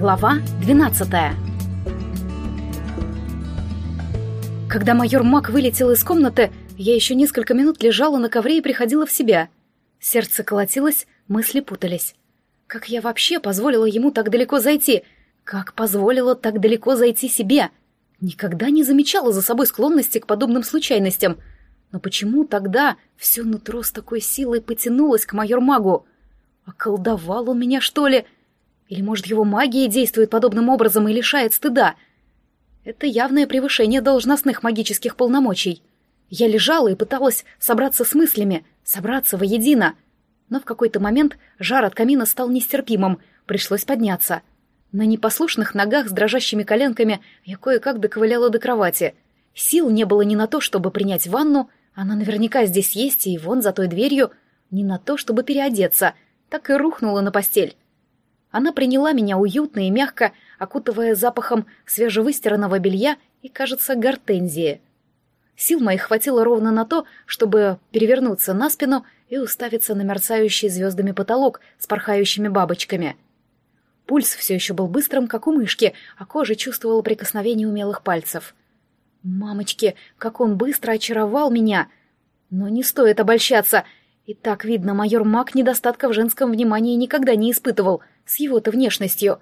Глава 12 Когда майор Мак вылетел из комнаты, я еще несколько минут лежала на ковре и приходила в себя. Сердце колотилось, мысли путались. Как я вообще позволила ему так далеко зайти? Как позволила так далеко зайти себе? Никогда не замечала за собой склонности к подобным случайностям. Но почему тогда все нутро с такой силой потянулось к майор-магу? Околдовал он меня, что ли? Или, может, его магия действует подобным образом и лишает стыда? Это явное превышение должностных магических полномочий. Я лежала и пыталась собраться с мыслями, собраться воедино. Но в какой-то момент жар от камина стал нестерпимым, пришлось подняться. На непослушных ногах с дрожащими коленками я кое-как доковыляла до кровати. Сил не было ни на то, чтобы принять ванну, она наверняка здесь есть и вон за той дверью, ни на то, чтобы переодеться — так и рухнула на постель. Она приняла меня уютно и мягко, окутывая запахом свежевыстиранного белья и, кажется, гортензии. Сил моих хватило ровно на то, чтобы перевернуться на спину и уставиться на мерцающий звездами потолок с порхающими бабочками. Пульс все еще был быстрым, как у мышки, а кожа чувствовала прикосновение умелых пальцев. «Мамочки, как он быстро очаровал меня!» «Но не стоит обольщаться!» И так видно, майор Мак недостатка в женском внимании никогда не испытывал, с его-то внешностью.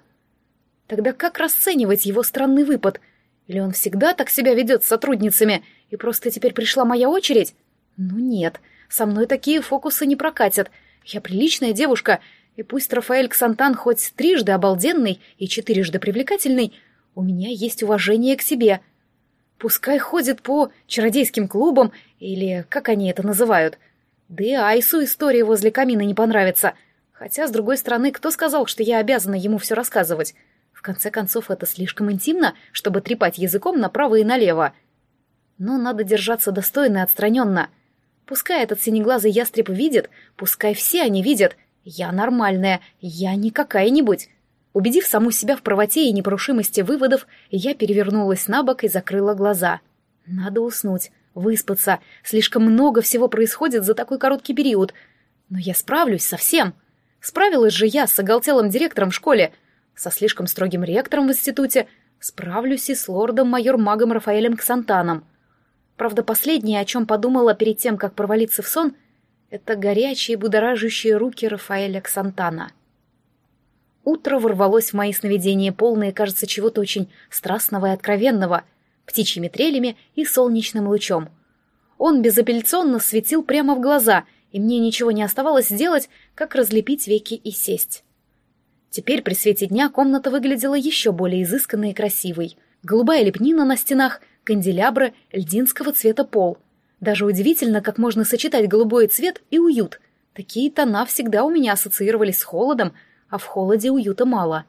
Тогда как расценивать его странный выпад? Или он всегда так себя ведет с сотрудницами, и просто теперь пришла моя очередь? Ну нет, со мной такие фокусы не прокатят. Я приличная девушка, и пусть Рафаэль Ксантан хоть трижды обалденный и четырежды привлекательный, у меня есть уважение к себе. Пускай ходит по чародейским клубам, или как они это называют — да и Айсу история возле камина не понравится. Хотя, с другой стороны, кто сказал, что я обязана ему все рассказывать? В конце концов, это слишком интимно, чтобы трепать языком направо и налево. Но надо держаться достойно и отстраненно. Пускай этот синеглазый ястреб видит, пускай все они видят. Я нормальная, я не какая-нибудь. Убедив саму себя в правоте и непорушимости выводов, я перевернулась на бок и закрыла глаза. Надо уснуть выспаться. Слишком много всего происходит за такой короткий период. Но я справлюсь со всем. Справилась же я с оголтелым директором в школе, со слишком строгим ректором в институте, справлюсь и с лордом-майор-магом Рафаэлем Ксантаном. Правда, последнее, о чем подумала перед тем, как провалиться в сон, это горячие будоражащие руки Рафаэля Ксантана. Утро ворвалось в мои сновидения, полные, кажется, чего-то очень страстного и откровенного — птичьими трелями и солнечным лучом. Он безапелляционно светил прямо в глаза, и мне ничего не оставалось сделать, как разлепить веки и сесть. Теперь при свете дня комната выглядела еще более изысканной и красивой. Голубая лепнина на стенах, канделябры, льдинского цвета пол. Даже удивительно, как можно сочетать голубой цвет и уют. Такие тона всегда у меня ассоциировались с холодом, а в холоде уюта мало.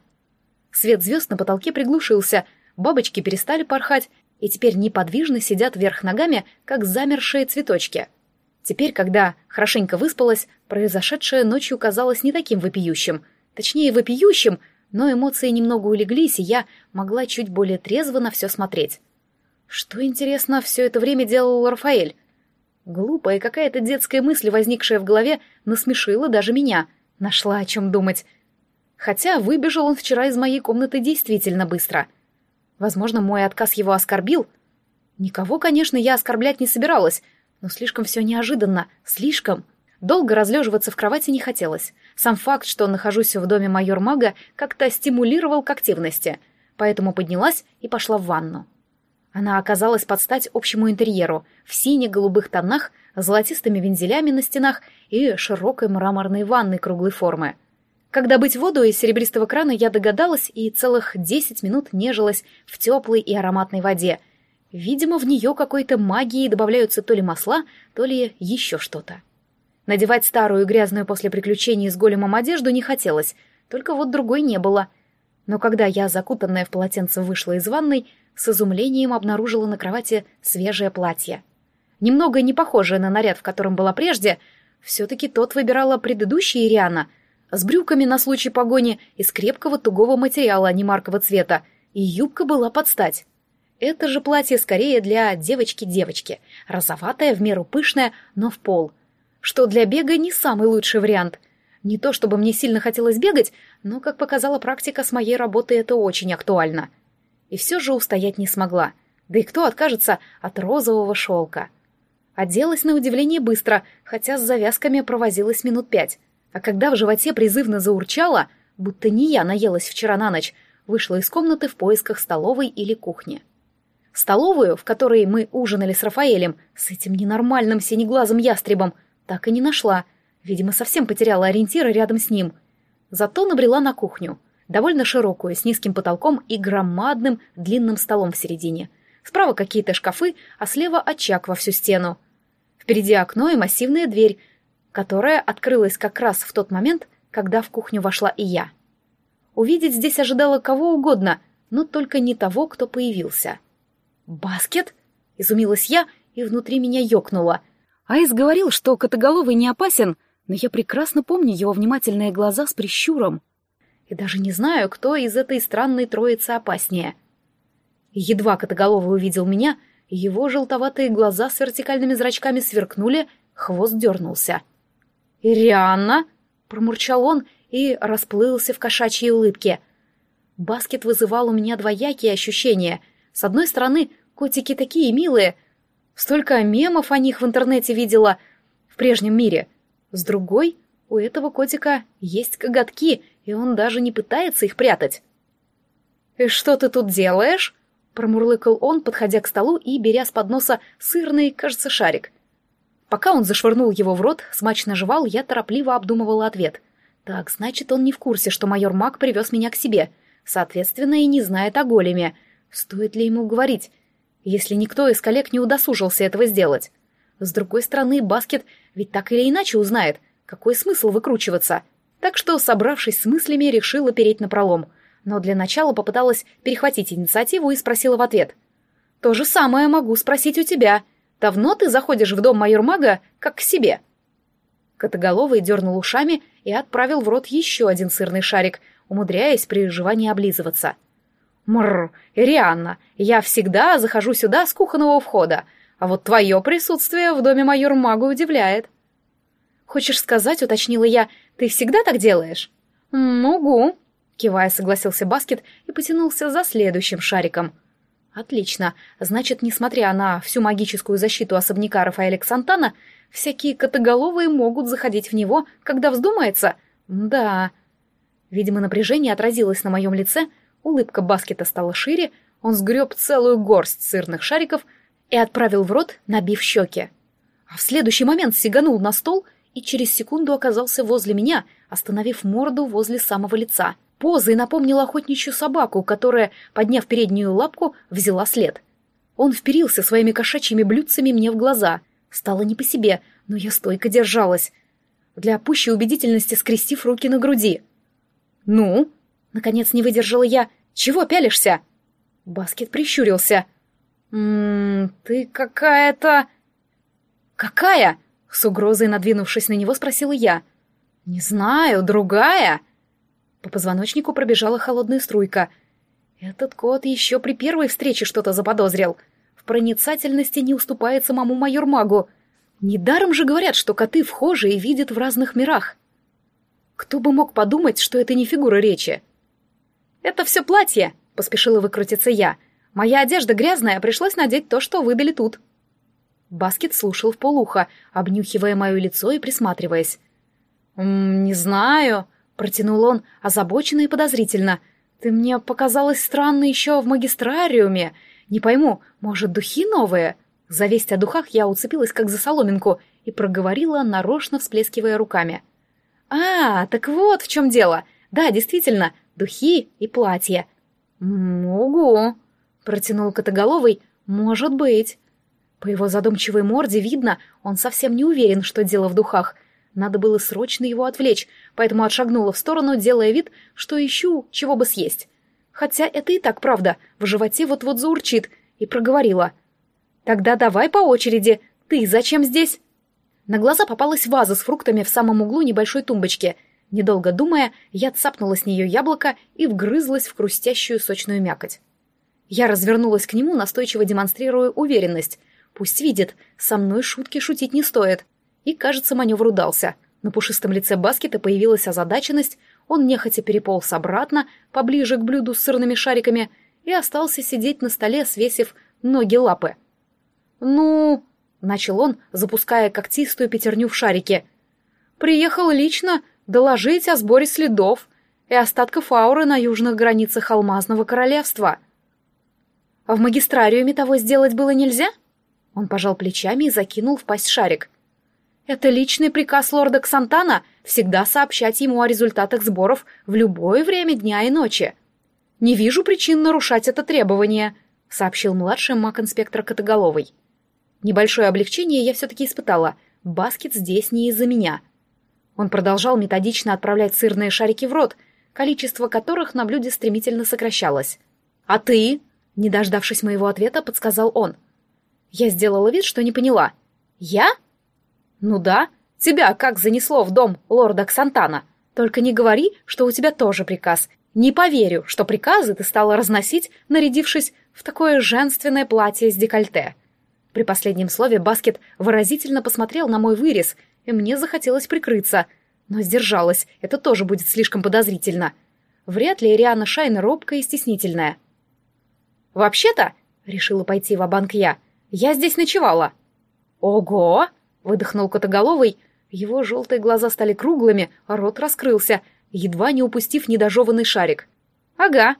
Свет звезд на потолке приглушился, бабочки перестали порхать, и теперь неподвижно сидят вверх ногами, как замершие цветочки. Теперь, когда хорошенько выспалась, произошедшее ночью казалось не таким вопиющим. Точнее, вопиющим, но эмоции немного улеглись, и я могла чуть более трезво на все смотреть. Что, интересно, все это время делал Рафаэль? Глупая какая-то детская мысль, возникшая в голове, насмешила даже меня. Нашла о чем думать. Хотя выбежал он вчера из моей комнаты действительно быстро — Возможно, мой отказ его оскорбил. Никого, конечно, я оскорблять не собиралась, но слишком все неожиданно, слишком. Долго разлеживаться в кровати не хотелось. Сам факт, что нахожусь в доме майор-мага, как-то стимулировал к активности, поэтому поднялась и пошла в ванну. Она оказалась под стать общему интерьеру, в сине-голубых тонах, золотистыми вензелями на стенах и широкой мраморной ванной круглой формы. Когда быть воду из серебристого крана, я догадалась и целых десять минут нежилась в теплой и ароматной воде. Видимо, в нее какой-то магией добавляются то ли масла, то ли еще что-то. Надевать старую и грязную после приключений с големом одежду не хотелось, только вот другой не было. Но когда я, закутанная в полотенце, вышла из ванной, с изумлением обнаружила на кровати свежее платье. Немного не похожее на наряд, в котором была прежде, все-таки тот выбирала предыдущая Ириана — с брюками на случай погони из крепкого тугого материала, а не маркового цвета, и юбка была под стать. Это же платье скорее для девочки-девочки, розоватое, в меру пышное, но в пол. Что для бега не самый лучший вариант. Не то чтобы мне сильно хотелось бегать, но, как показала практика, с моей работы это очень актуально. И все же устоять не смогла. Да и кто откажется от розового шелка? Оделась на удивление быстро, хотя с завязками провозилась минут пять. А когда в животе призывно заурчало, будто не я наелась вчера на ночь, вышла из комнаты в поисках столовой или кухни. Столовую, в которой мы ужинали с Рафаэлем, с этим ненормальным синеглазым ястребом, так и не нашла. Видимо, совсем потеряла ориентиры рядом с ним. Зато набрела на кухню, довольно широкую, с низким потолком и громадным длинным столом в середине. Справа какие-то шкафы, а слева очаг во всю стену. Впереди окно и массивная дверь, которая открылась как раз в тот момент, когда в кухню вошла и я. Увидеть здесь ожидала кого угодно, но только не того, кто появился. «Баскет?» — изумилась я, и внутри меня ёкнуло. Айс говорил, что Котоголовый не опасен, но я прекрасно помню его внимательные глаза с прищуром. И даже не знаю, кто из этой странной троицы опаснее. Едва Котоголовый увидел меня, его желтоватые глаза с вертикальными зрачками сверкнули, хвост дернулся. «Ирианна!» — промурчал он и расплылся в кошачьей улыбке. Баскет вызывал у меня двоякие ощущения. С одной стороны, Котики такие милые. Столько мемов о них в интернете видела в прежнем мире. С другой, у этого котика есть коготки, и он даже не пытается их прятать. «И что ты тут делаешь?» — промурлыкал он, подходя к столу и беря с подноса сырный, кажется, шарик. Пока он зашвырнул его в рот, смачно жевал, я торопливо обдумывала ответ. «Так, значит, он не в курсе, что майор Мак привез меня к себе. Соответственно, и не знает о големе. Стоит ли ему говорить? если никто из коллег не удосужился этого сделать. С другой стороны, Баскет ведь так или иначе узнает, какой смысл выкручиваться. Так что, собравшись с мыслями, решила переть на пролом. Но для начала попыталась перехватить инициативу и спросила в ответ. «То же самое могу спросить у тебя. Давно ты заходишь в дом майор-мага как к себе?» Котоголовый дернул ушами и отправил в рот еще один сырный шарик, умудряясь при жевании облизываться — Мрр, Ирианна, я всегда захожу сюда с кухонного входа, а вот твое присутствие в доме майор Магу удивляет. Хочешь сказать, уточнила я, ты всегда так делаешь? Могу, кивая, согласился Баскет и потянулся за следующим шариком. Отлично, значит, несмотря на всю магическую защиту особняка Рафаэля Ксантана, всякие котоголовые могут заходить в него, когда вздумается? Да. Видимо, напряжение отразилось на моем лице — Улыбка баскета стала шире, он сгреб целую горсть сырных шариков и отправил в рот, набив щеки. А в следующий момент сиганул на стол и через секунду оказался возле меня, остановив морду возле самого лица. Позой напомнила охотничью собаку, которая, подняв переднюю лапку, взяла след. Он вперился своими кошачьими блюдцами мне в глаза. Стало не по себе, но я стойко держалась. Для пущей убедительности скрестив руки на груди. «Ну?» Наконец не выдержала я. «Чего пялишься?» Баскет прищурился. «Ммм, ты какая-то...» «Какая?» — с угрозой надвинувшись на него, спросила я. «Не знаю, другая?» По позвоночнику пробежала холодная струйка. Этот кот еще при первой встрече что-то заподозрил. В проницательности не уступает самому майор-магу. Недаром же говорят, что коты вхожи и видят в разных мирах. Кто бы мог подумать, что это не фигура речи? «Это все платье!» — поспешила выкрутиться я. «Моя одежда грязная, пришлось надеть то, что выдали тут». Баскет слушал в полухо, обнюхивая мое лицо и присматриваясь. «М «Не знаю», — протянул он, озабоченно и подозрительно. «Ты мне показалась странно еще в магистрариуме. Не пойму, может, духи новые?» За весть о духах я уцепилась как за соломинку и проговорила, нарочно всплескивая руками. «А, так вот в чем дело. Да, действительно, духи и платье. «Угу», — протянул Котоголовый, — «может быть». По его задумчивой морде видно, он совсем не уверен, что дело в духах. Надо было срочно его отвлечь, поэтому отшагнула в сторону, делая вид, что ищу, чего бы съесть. Хотя это и так правда, в животе вот-вот заурчит, и проговорила. «Тогда давай по очереди. Ты зачем здесь?» На глаза попалась ваза с фруктами в самом углу небольшой тумбочки — Недолго думая, я цапнула с нее яблоко и вгрызлась в хрустящую сочную мякоть. Я развернулась к нему, настойчиво демонстрируя уверенность. Пусть видит, со мной шутки шутить не стоит. И, кажется, маневр удался. На пушистом лице Баскета появилась озадаченность, он нехотя переполз обратно, поближе к блюду с сырными шариками, и остался сидеть на столе, свесив ноги-лапы. «Ну...» — начал он, запуская когтистую пятерню в шарике. «Приехал лично доложить о сборе следов и остатков ауры на южных границах Алмазного Королевства». «А в магистрариуме того сделать было нельзя?» Он пожал плечами и закинул в пасть шарик. Это личный приказ лорда Ксантана всегда сообщать ему о результатах сборов в любое время дня и ночи. Не вижу причин нарушать это требование, сообщил младший маг-инспектор Котоголовый. Небольшое облегчение я все-таки испытала. Баскет здесь не из-за меня. Он продолжал методично отправлять сырные шарики в рот, количество которых на блюде стремительно сокращалось. «А ты?» — не дождавшись моего ответа, подсказал он. Я сделала вид, что не поняла. «Я?» «Ну да, тебя как занесло в дом лорда Ксантана? Только не говори, что у тебя тоже приказ. Не поверю, что приказы ты стала разносить, нарядившись в такое женственное платье с декольте». При последнем слове Баскет выразительно посмотрел на мой вырез, и мне захотелось прикрыться. Но сдержалась, это тоже будет слишком подозрительно. Вряд ли Ириана Шайн робкая и стеснительная. «Вообще-то», — решила пойти в банк я, — «я здесь ночевала». «Ого!» Выдохнул Котоголовый, его желтые глаза стали круглыми, а рот раскрылся, едва не упустив недожеванный шарик. «Ага».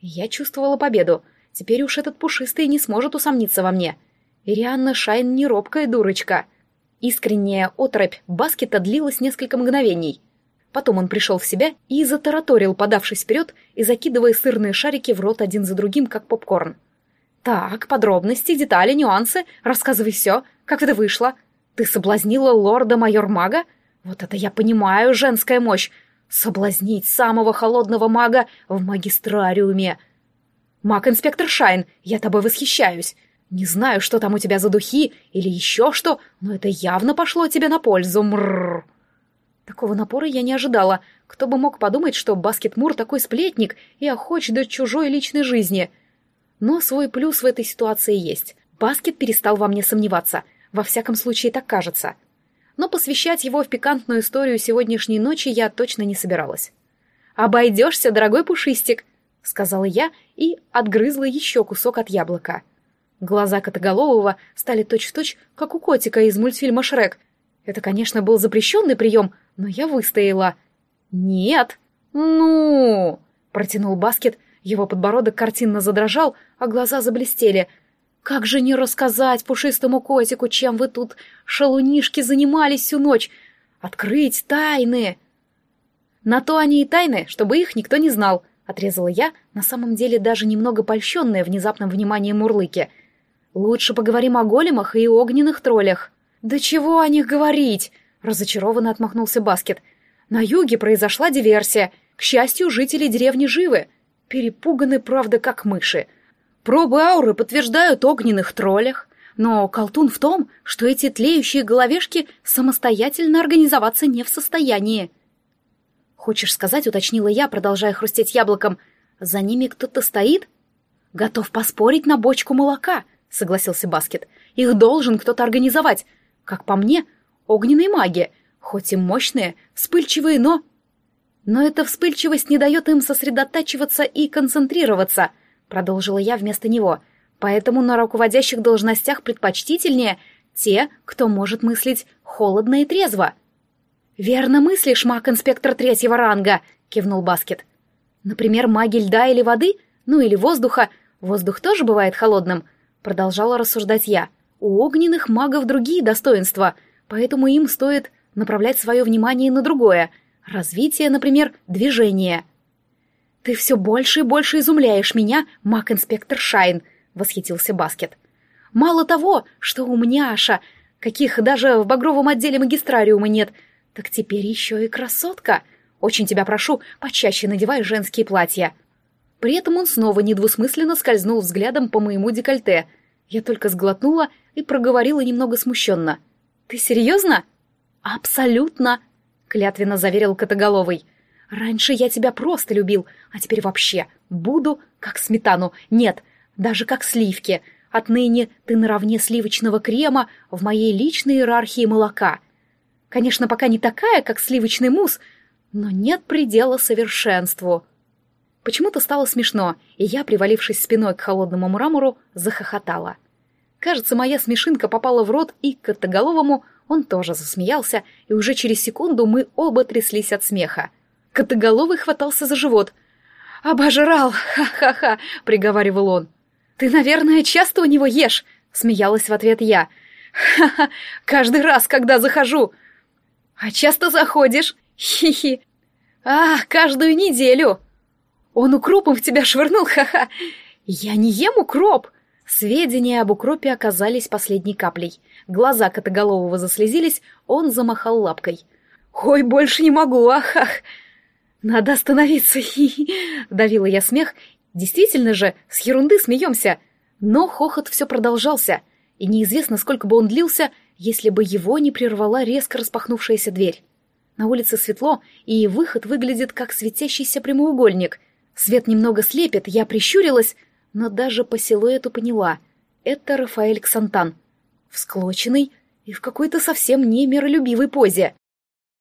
Я чувствовала победу. Теперь уж этот пушистый не сможет усомниться во мне. Ирианна Шайн не робкая дурочка. Искренняя оторопь Баскета длилась несколько мгновений. Потом он пришел в себя и затараторил, подавшись вперед и закидывая сырные шарики в рот один за другим, как попкорн. «Так, подробности, детали, нюансы, рассказывай все, как это вышло, ты соблазнила лорда-майор-мага? Вот это я понимаю, женская мощь. Соблазнить самого холодного мага в магистрариуме. Маг-инспектор Шайн, я тобой восхищаюсь. Не знаю, что там у тебя за духи или еще что, но это явно пошло тебе на пользу. Мрррр. Такого напора я не ожидала. Кто бы мог подумать, что Баскет Мур такой сплетник и охоч до чужой личной жизни. Но свой плюс в этой ситуации есть. Баскет перестал во мне сомневаться — во всяком случае, так кажется. Но посвящать его в пикантную историю сегодняшней ночи я точно не собиралась. «Обойдешься, дорогой пушистик», — сказала я и отгрызла еще кусок от яблока. Глаза Котоголового стали точь-в-точь, -точь, как у котика из мультфильма «Шрек». Это, конечно, был запрещенный прием, но я выстояла. «Нет!» «Ну!» — протянул Баскет, его подбородок картинно задрожал, а глаза заблестели — как же не рассказать пушистому котику, чем вы тут, шалунишки, занимались всю ночь? Открыть тайны!» «На то они и тайны, чтобы их никто не знал», — отрезала я, на самом деле даже немного польщенная внезапным вниманием Мурлыки. «Лучше поговорим о големах и огненных троллях». «Да чего о них говорить?» — разочарованно отмахнулся Баскет. «На юге произошла диверсия. К счастью, жители деревни живы. Перепуганы, правда, как мыши». Пробы ауры подтверждают огненных троллях, но колтун в том, что эти тлеющие головешки самостоятельно организоваться не в состоянии. «Хочешь сказать, — уточнила я, продолжая хрустеть яблоком, — за ними кто-то стоит?» «Готов поспорить на бочку молока», — согласился Баскет. «Их должен кто-то организовать. Как по мне, огненные маги, хоть и мощные, вспыльчивые, но...» «Но эта вспыльчивость не дает им сосредотачиваться и концентрироваться», — продолжила я вместо него. Поэтому на руководящих должностях предпочтительнее те, кто может мыслить холодно и трезво. «Верно мыслишь, маг-инспектор третьего ранга», — кивнул Баскет. «Например, маги льда или воды, ну или воздуха. Воздух тоже бывает холодным», — продолжала рассуждать я. «У огненных магов другие достоинства, поэтому им стоит направлять свое внимание на другое. Развитие, например, движения. «Ты все больше и больше изумляешь меня, маг-инспектор Шайн», — восхитился Баскет. «Мало того, что у умняша, каких даже в багровом отделе магистрариума нет, так теперь еще и красотка. Очень тебя прошу, почаще надевай женские платья». При этом он снова недвусмысленно скользнул взглядом по моему декольте. Я только сглотнула и проговорила немного смущенно. «Ты серьезно?» «Абсолютно», — клятвенно заверил Котоголовый. Раньше я тебя просто любил, а теперь вообще буду как сметану. Нет, даже как сливки. Отныне ты наравне сливочного крема в моей личной иерархии молока. Конечно, пока не такая, как сливочный мусс, но нет предела совершенству. Почему-то стало смешно, и я, привалившись спиной к холодному мрамору, захохотала. Кажется, моя смешинка попала в рот, и Котоголовому он тоже засмеялся, и уже через секунду мы оба тряслись от смеха. Котоголовый хватался за живот. «Обожрал! Ха-ха-ха!» — приговаривал он. «Ты, наверное, часто у него ешь?» — смеялась в ответ я. «Ха-ха! Каждый раз, когда захожу!» «А часто заходишь?» «Хи-хи!» «А, каждую неделю!» «Он укропом в тебя швырнул, ха-ха!» «Я не ем укроп!» Сведения об укропе оказались последней каплей. Глаза Котоголового заслезились, он замахал лапкой. «Ой, больше не могу, ах-ах!» «Надо остановиться!» — давила я смех. «Действительно же, с ерунды смеемся!» Но хохот все продолжался, и неизвестно, сколько бы он длился, если бы его не прервала резко распахнувшаяся дверь. На улице светло, и выход выглядит как светящийся прямоугольник. Свет немного слепит, я прищурилась, но даже по силуэту поняла — это Рафаэль Ксантан. Всклоченный и в какой-то совсем не миролюбивой позе.